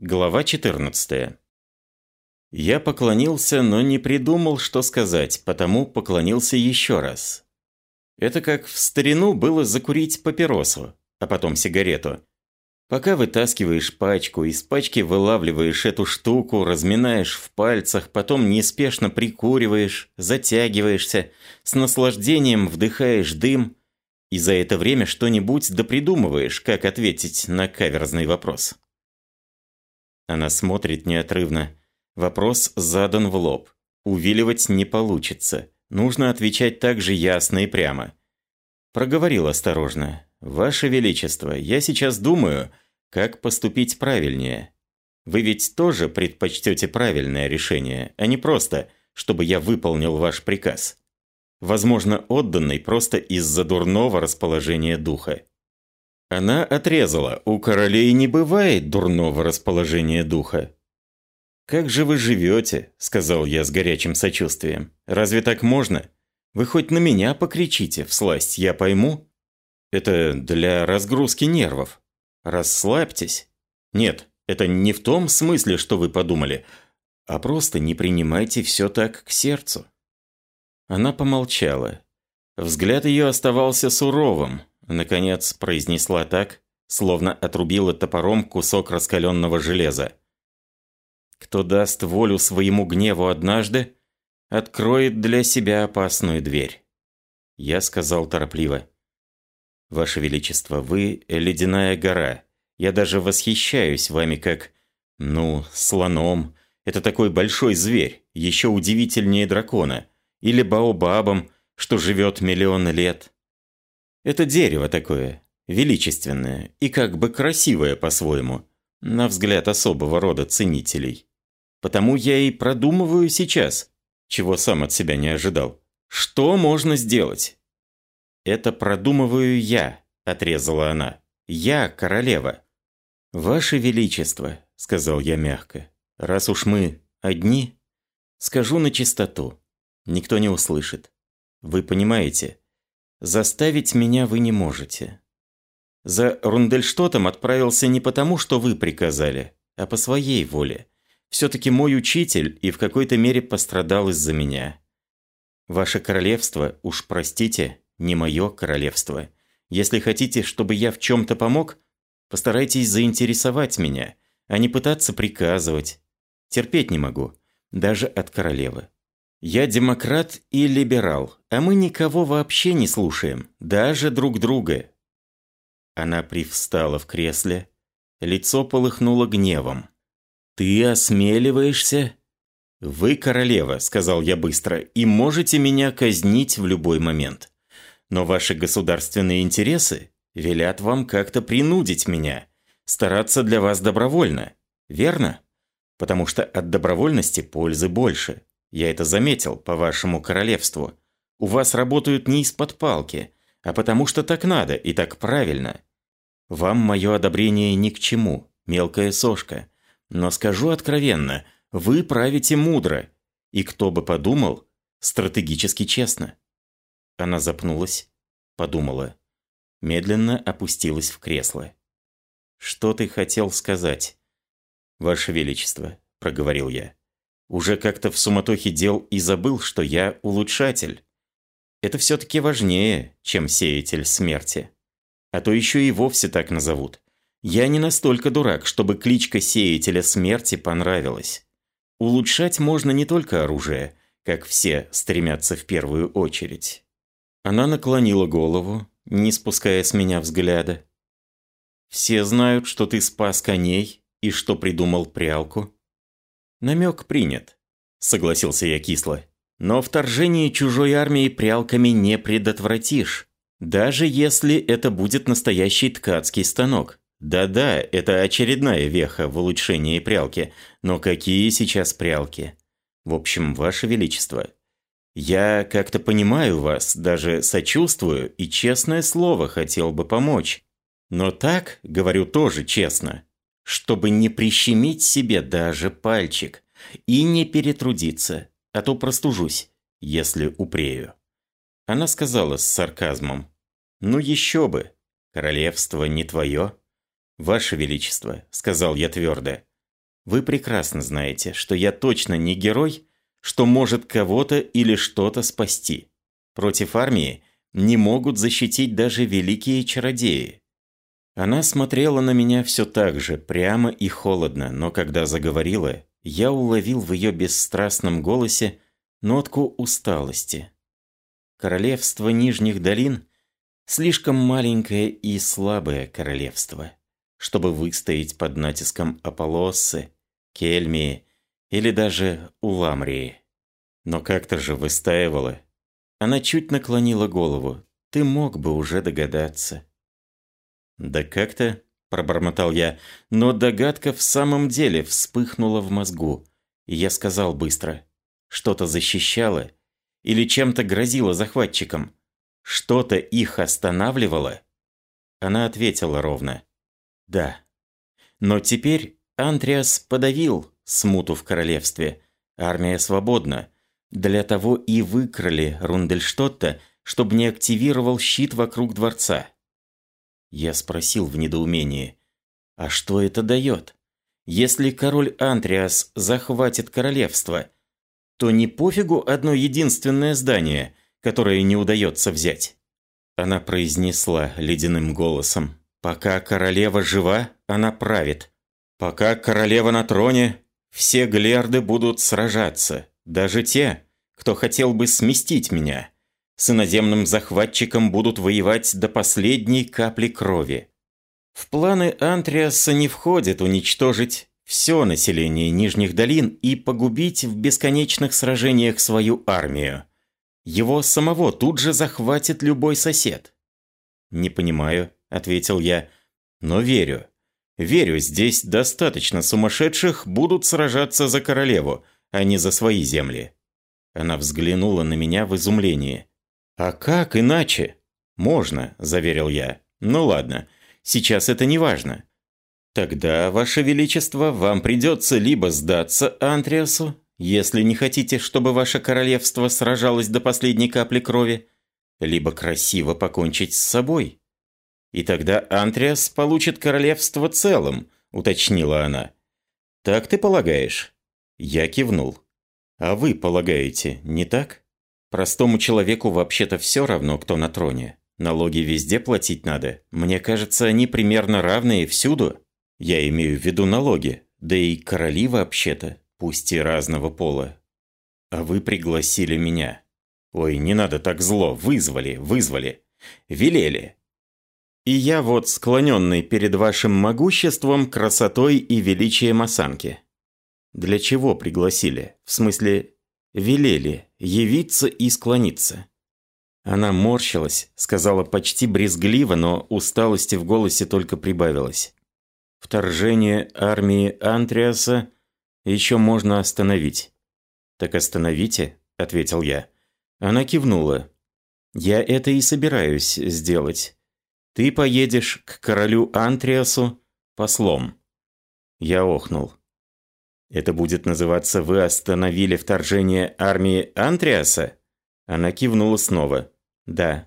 Глава 14. Я поклонился, но не придумал, что сказать, потому поклонился еще раз. Это как в старину было закурить папиросу, а потом сигарету. Пока вытаскиваешь пачку, из пачки вылавливаешь эту штуку, разминаешь в пальцах, потом неспешно прикуриваешь, затягиваешься, с наслаждением вдыхаешь дым, и за это время что-нибудь допридумываешь, как ответить на каверзный вопрос. Она смотрит неотрывно. Вопрос задан в лоб. Увиливать не получится. Нужно отвечать так же ясно и прямо. Проговорил осторожно. «Ваше Величество, я сейчас думаю, как поступить правильнее. Вы ведь тоже предпочтете правильное решение, а не просто, чтобы я выполнил ваш приказ. Возможно, отданный просто из-за дурного расположения духа». Она отрезала, у королей не бывает дурного расположения духа. «Как же вы живете?» – сказал я с горячим сочувствием. «Разве так можно? Вы хоть на меня покричите, всласть, я пойму. Это для разгрузки нервов. Расслабьтесь. Нет, это не в том смысле, что вы подумали, а просто не принимайте все так к сердцу». Она помолчала. Взгляд ее оставался суровым. Наконец произнесла так, словно отрубила топором кусок раскаленного железа. Кто даст волю своему гневу однажды, откроет для себя опасную дверь. Я сказал торопливо. Ваше Величество, вы ледяная гора. Я даже восхищаюсь вами как, ну, слоном. Это такой большой зверь, еще удивительнее дракона. Или баобабом, что живет миллион лет. Это дерево такое, величественное и как бы красивое по-своему, на взгляд особого рода ценителей. Потому я и продумываю сейчас, чего сам от себя не ожидал. Что можно сделать? Это продумываю я, отрезала она. Я королева. Ваше Величество, сказал я мягко, раз уж мы одни, скажу на чистоту. Никто не услышит. Вы понимаете, заставить меня вы не можете. За Рундельштотом отправился не потому, что вы приказали, а по своей воле все-таки мой учитель и в какой-то мере пострадал из-за меня. Ваше королевство, уж простите, не мое королевство. Если хотите, чтобы я в чем-то помог, постарайтесь заинтересовать меня, а не пытаться приказывать. Терпеть не могу, даже от королевы. Я демократ и либерал, а мы никого вообще не слушаем, даже друг друга. Она привстала в кресле, лицо полыхнуло гневом. «Ты осмеливаешься?» «Вы королева», — сказал я быстро, — «и можете меня казнить в любой момент. Но ваши государственные интересы велят вам как-то принудить меня, стараться для вас добровольно, верно? Потому что от добровольности пользы больше. Я это заметил по вашему королевству. У вас работают не из-под палки, а потому что так надо и так правильно. Вам мое одобрение ни к чему, мелкая сошка». Но скажу откровенно, вы правите мудро. И кто бы подумал, стратегически честно. Она запнулась, подумала. Медленно опустилась в кресло. «Что ты хотел сказать?» «Ваше Величество», — проговорил я. «Уже как-то в суматохе дел и забыл, что я улучшатель. Это все-таки важнее, чем сеятель смерти. А то еще и вовсе так назовут. Я не настолько дурак, чтобы кличка сеятеля смерти понравилась. Улучшать можно не только оружие, как все стремятся в первую очередь. Она наклонила голову, не спуская с меня взгляда. «Все знают, что ты спас коней и что придумал прялку». «Намек принят», — согласился я кисло. «Но вторжение чужой армии прялками не предотвратишь, даже если это будет настоящий ткацкий станок. Да-да, это очередная веха в улучшении прялки. Но какие сейчас прялки? В общем, Ваше Величество, я как-то понимаю вас, даже сочувствую и, честное слово, хотел бы помочь. Но так, говорю тоже честно, чтобы не прищемить себе даже пальчик и не перетрудиться, а то простужусь, если упрею. Она сказала с сарказмом, «Ну еще бы, королевство не твое». «Ваше Величество», — сказал я твердо, Вы прекрасно знаете, что я точно не герой, что может кого-то или что-то спасти. Против армии не могут защитить даже великие чародеи. Она смотрела на меня все так же, прямо и холодно, но когда заговорила, я уловил в ее бесстрастном голосе нотку усталости. Королевство Нижних долин – слишком маленькое и слабое королевство, чтобы выстоять под натиском Аполлосы, Кельмии или даже Уламрии. Но как-то же выстаивала. Она чуть наклонила голову. Ты мог бы уже догадаться. «Да как-то», – пробормотал я, но догадка в самом деле вспыхнула в мозгу. Я сказал быстро. Что-то защищало или чем-то грозило захватчикам. Что-то их останавливало. Она ответила ровно. «Да». Но теперь Антриас подавил смуту в королевстве. Армия свободна. Для того и выкрали Рундельштотта, чтобы не активировал щит вокруг дворца. Я спросил в недоумении, а что это дает? Если король Антриас захватит королевство, то не пофигу одно единственное здание, которое не удается взять. Она произнесла ледяным голосом, пока королева жива, она правит. Пока королева на троне, все глерды будут сражаться, даже те, кто хотел бы сместить меня. С иноземным захватчиком будут воевать до последней капли крови. В планы Антриаса не входит уничтожить все население Нижних долин и погубить в бесконечных сражениях свою армию. Его самого тут же захватит любой сосед. «Не понимаю», — ответил я, — «но верю». Верю, здесь достаточно сумасшедших будут сражаться за королеву, а не за свои земли. Она взглянула на меня в изумлении. «А как иначе?» «Можно», – заверил я. «Ну ладно, сейчас это не важно. Тогда, Ваше Величество, вам придется либо сдаться Антриасу, если не хотите, чтобы ваше королевство сражалось до последней капли крови, либо красиво покончить с собой». «И тогда Антриас получит королевство целым», – уточнила она. «Так ты полагаешь?» Я кивнул. «А вы полагаете, не так? Простому человеку вообще-то все равно, кто на троне. Налоги везде платить надо. Мне кажется, они примерно равные всюду. Я имею в виду налоги. Да и короли вообще-то, пусть и разного пола. А вы пригласили меня. Ой, не надо так зло. Вызвали, вызвали. Велели. И я вот склоненный перед вашим могуществом, красотой и величием осанки. Для чего пригласили? В смысле, велели явиться и склониться. Она морщилась, сказала почти брезгливо, но усталости в голосе только прибавилось. Вторжение армии Антриаса еще можно остановить. «Так остановите», — ответил я. Она кивнула. «Я это и собираюсь сделать. Ты поедешь к королю Антриасу послом». Я охнул. «Это будет называться «Вы остановили вторжение армии Антриаса»?» Она кивнула снова. «Да».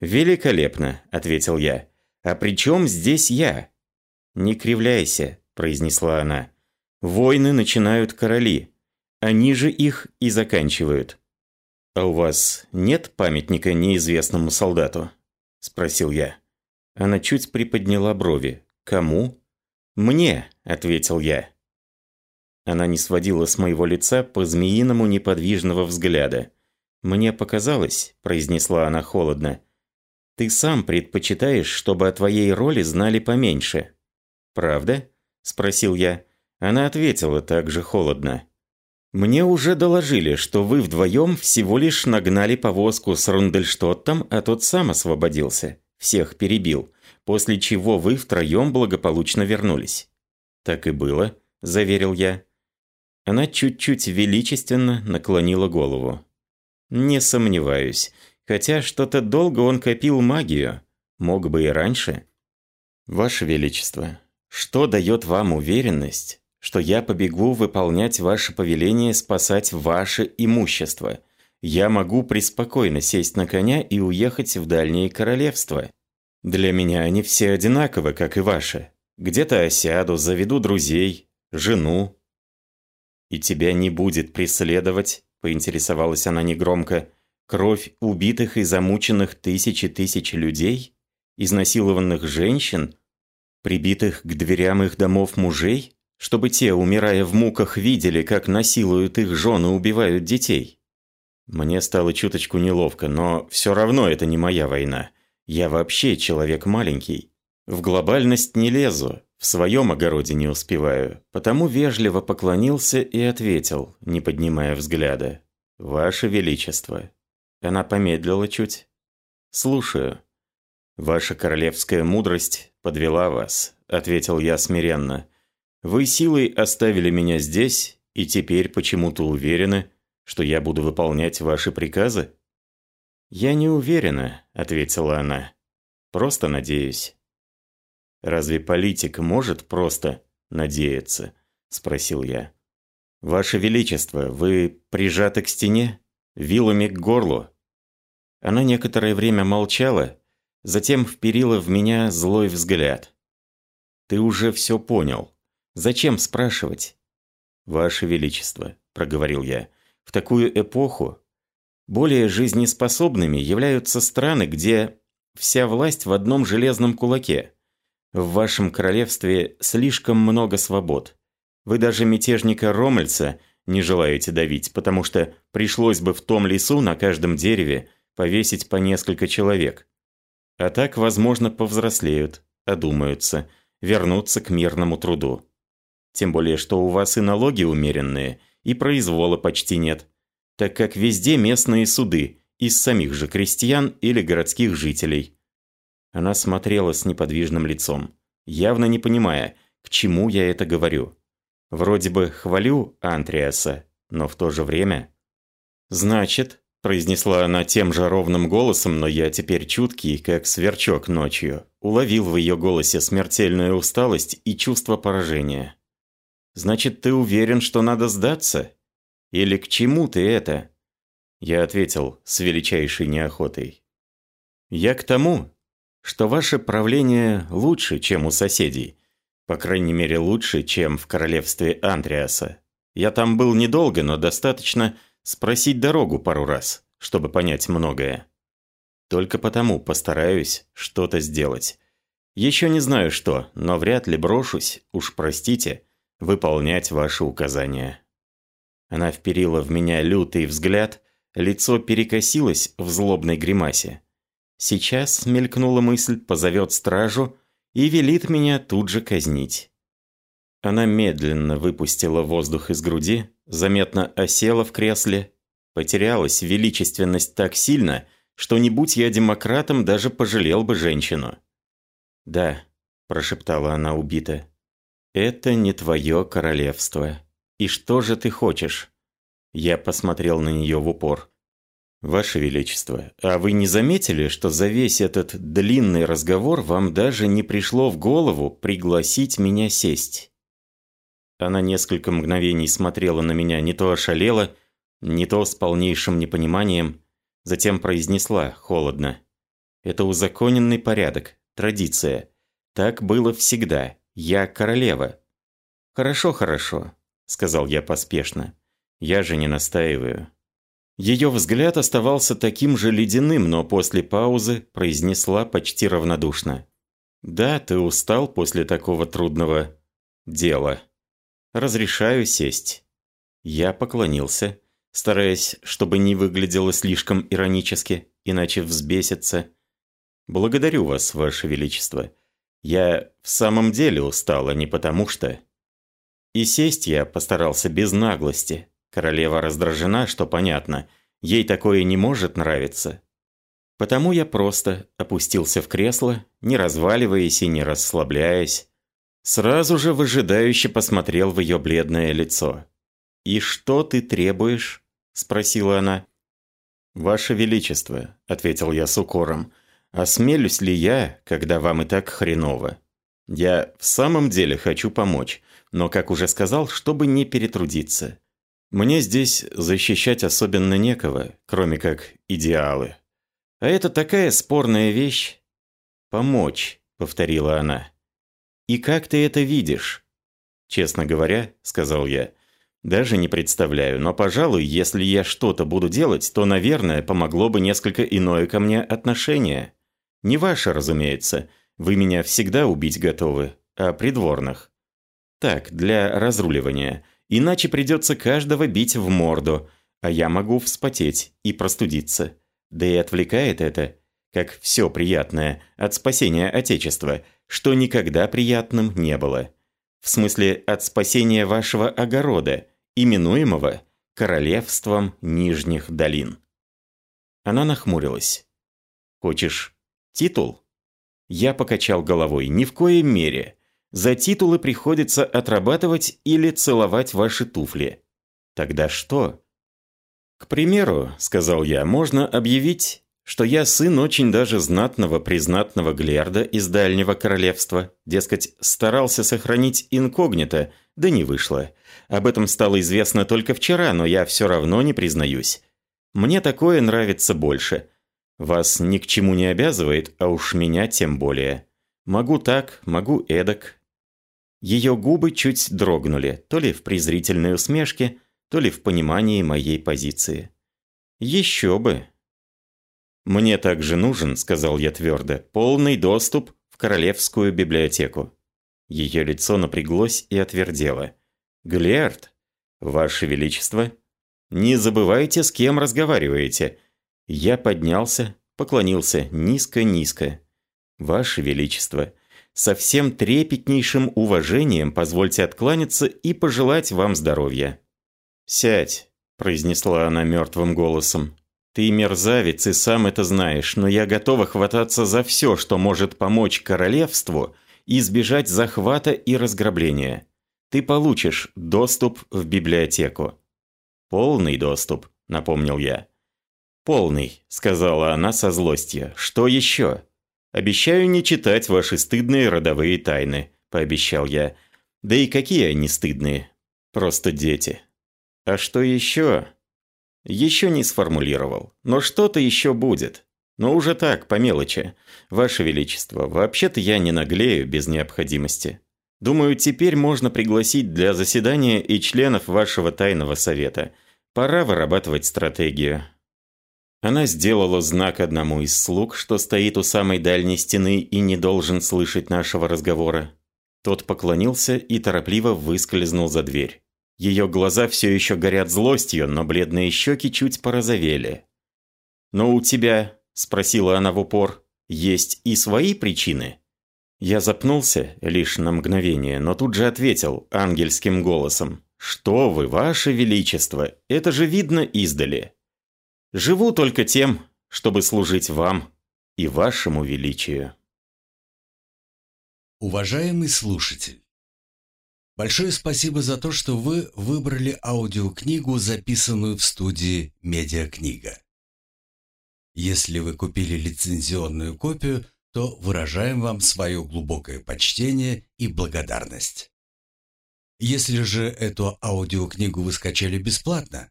«Великолепно», — ответил я. «А при чем здесь я?» «Не кривляйся», — произнесла она. «Войны начинают короли. Они же их и заканчивают». «А у вас нет памятника неизвестному солдату?» – спросил я. Она чуть приподняла брови. «Кому?» «Мне», – ответил я. Она не сводила с моего лица по-змеиному неподвижного взгляда. «Мне показалось», – произнесла она холодно, – «ты сам предпочитаешь, чтобы о твоей роли знали поменьше». «Правда?» – спросил я. Она ответила так же холодно. Мне уже доложили, что вы вдвоем всего лишь нагнали повозку с Рундельштоттом, а тот сам освободился. Всех перебил. После чего вы втроем благополучно вернулись. Так и было, заверил я. Она чуть-чуть величественно наклонила голову. Не сомневаюсь. Хотя что-то долго он копил магию. Мог бы и раньше. Ваше Величество, что дает вам уверенность, что я побегу выполнять ваше повеление спасать ваше имущество. Я могу преспокойно сесть на коня и уехать в дальние королевства. Для меня они все одинаковы, как и ваши. Где-то осяду, заведу друзей, жену». «И тебя не будет преследовать?» – поинтересовалась она негромко. «Кровь убитых и замученных тысячи тысяч людей? Изнасилованных женщин? Прибитых к дверям их домов мужей? Чтобы те, умирая в муках, видели, как насилуют их жены, убивают детей?» Мне стало чуточку неловко, но все равно это не моя война. Я вообще человек маленький. В глобальность не лезу, в своем огороде не успеваю. Потому вежливо поклонился и ответил, не поднимая взгляда. «Ваше Величество». Она помедлила чуть. «Слушаю». «Ваша королевская мудрость подвела вас», — ответил я смиренно. «Вы силой оставили меня здесь и теперь почему-то уверены, что я буду выполнять ваши приказы?» «Я не уверена», — ответила она. «Просто надеюсь». «Разве политик может просто надеяться?» – спросил я. «Ваше Величество, вы прижаты к стене? Вилами к горлу?» Она некоторое время молчала, затем вперила в меня злой взгляд. «Ты уже все понял. Зачем спрашивать?» «Ваше Величество», – проговорил я, в такую эпоху более жизнеспособными являются страны, где вся власть в одном железном кулаке. В вашем королевстве слишком много свобод. Вы даже мятежника Ромельца не желаете давить, потому что пришлось бы в том лесу на каждом дереве повесить по несколько человек. А так, возможно, повзрослеют, одумаются, вернутся к мирному труду. Тем более, что у вас и налоги умеренные – и произвола почти нет, так как везде местные суды из самих же крестьян или городских жителей. Она смотрела с неподвижным лицом, явно не понимая, к чему я это говорю. Вроде бы хвалю Антриаса, но в то же время... «Значит», – произнесла она тем же ровным голосом, но я теперь чуткий, как сверчок ночью, уловил в ее голосе смертельную усталость и чувство поражения. Значит, ты уверен, что надо сдаться? Или к чему ты это?» Я ответил с величайшей неохотой. «Я к тому, что ваше правление лучше, чем у соседей. По крайней мере, лучше, чем в королевстве Андреаса. Я там был недолго, но достаточно спросить дорогу пару раз, чтобы понять многое. Только потому постараюсь что-то сделать. Еще не знаю что, но вряд ли брошусь, уж простите, выполнять ваши указания». Она вперила в меня лютый взгляд, лицо перекосилось в злобной гримасе. Сейчас, мелькнула мысль, позовет стражу и велит меня тут же казнить. Она медленно выпустила воздух из груди, заметно осела в кресле, потерялась величественность так сильно, что не будь я демократом, даже пожалел бы женщину. «Да», – прошептала она убито, «Это не твое королевство. И что же ты хочешь?» Я посмотрел на нее в упор. «Ваше Величество, а вы не заметили, что за весь этот длинный разговор вам даже не пришло в голову пригласить меня сесть?» Она несколько мгновений смотрела на меня, не то ошалела, не то с полнейшим непониманием, затем произнесла холодно. «Это узаконенный порядок, традиция. Так было всегда. Я королева». «Хорошо, хорошо», – сказал я поспешно. «Я же не настаиваю». Ее взгляд оставался таким же ледяным, но после паузы произнесла почти равнодушно. «Да, ты устал после такого трудного дела. Разрешаю сесть». Я поклонился, стараясь, чтобы не выглядело слишком иронически, иначе взбесится. «Благодарю вас, Ваше Величество. Я в самом деле устал, а не потому что... И сесть я постарался без наглости. Королева раздражена, что понятно. Ей такое не может нравиться. Потому я просто опустился в кресло, не разваливаясь и не расслабляясь. Сразу же выжидающе посмотрел в ее бледное лицо. «И что ты требуешь?» – спросила она. «Ваше Величество», – ответил я с укором, – Осмелюсь ли я, когда вам и так хреново? Я в самом деле хочу помочь, но, как уже сказал, чтобы не перетрудиться. Мне здесь защищать особенно некого, кроме как идеалы. А это такая спорная вещь. «Помочь», — повторила она. «И как ты это видишь?» «Честно говоря», — сказал я, — «даже не представляю, но, пожалуй, если я что-то буду делать, то, наверное, помогло бы несколько иное ко мне отношение. Не ваше, разумеется, вы меня всегда убить готовы, а придворных. Так, для разруливания. Иначе придется каждого бить в морду, а я могу вспотеть и простудиться. Да и отвлекает это, как все приятное, от спасения Отечества, что никогда приятным не было. В смысле, от спасения вашего огорода, именуемого Королевством Нижних Долин. Она нахмурилась. «Хочешь титул?» Я покачал головой. «Ни в коей мере. За титулы приходится отрабатывать или целовать ваши туфли. Тогда что?» «К примеру, — сказал я, — можно объявить, что я сын очень даже знатного признатного Глерда из Дальнего Королевства. Дескать, старался сохранить инкогнито, да не вышло. Об этом стало известно только вчера, но я все равно не признаюсь. Мне такое нравится больше. Вас ни к чему не обязывает, а уж меня тем более. Могу так, могу эдак. Ее губы чуть дрогнули, то ли в презрительной усмешке, то ли в понимании моей позиции. «Еще бы!» «Мне также нужен, — сказал я твердо, — полный доступ в Королевскую библиотеку». Ее лицо напряглось и отвердело. «Глиард, Ваше Величество, не забывайте, с кем разговариваете». Я поднялся, поклонился низко-низко. «Ваше Величество, со всем трепетнейшим уважением позвольте откланяться и пожелать вам здоровья». «Сядь», – произнесла она мертвым голосом. «Ты мерзавец и сам это знаешь, но я готова хвататься за все, что может помочь королевству избежать захвата и разграбления. Ты получишь доступ в библиотеку». «Полный доступ», – напомнил я. «Полный», – сказала она со злостью. «Что еще?» «Обещаю не читать ваши стыдные родовые тайны», – пообещал я. «Да и какие они стыдные? Просто дети». А что еще? Еще не сформулировал. Но что-то еще будет. Но уже так, по мелочи. Ваше Величество, вообще-то я не наглею без необходимости. Думаю, теперь можно пригласить для заседания и членов вашего тайного совета. Пора вырабатывать стратегию. Она сделала знак одному из слуг, что стоит у самой дальней стены и не должен слышать нашего разговора. Тот поклонился и торопливо выскользнул за дверь. Ее глаза все еще горят злостью, но бледные щеки чуть порозовели. «Но у тебя, — спросила она в упор, — есть и свои причины?» Я запнулся лишь на мгновение, но тут же ответил ангельским голосом. «Что вы, ваше величество, это же видно издали. Живу только тем, чтобы служить вам и вашему величию». Уважаемый слушатель! Большое спасибо за то, что вы выбрали аудиокнигу, записанную в студии «Медиакнига». Если вы купили лицензионную копию, то выражаем вам свое глубокое почтение и благодарность. Если же эту аудиокнигу вы скачали бесплатно,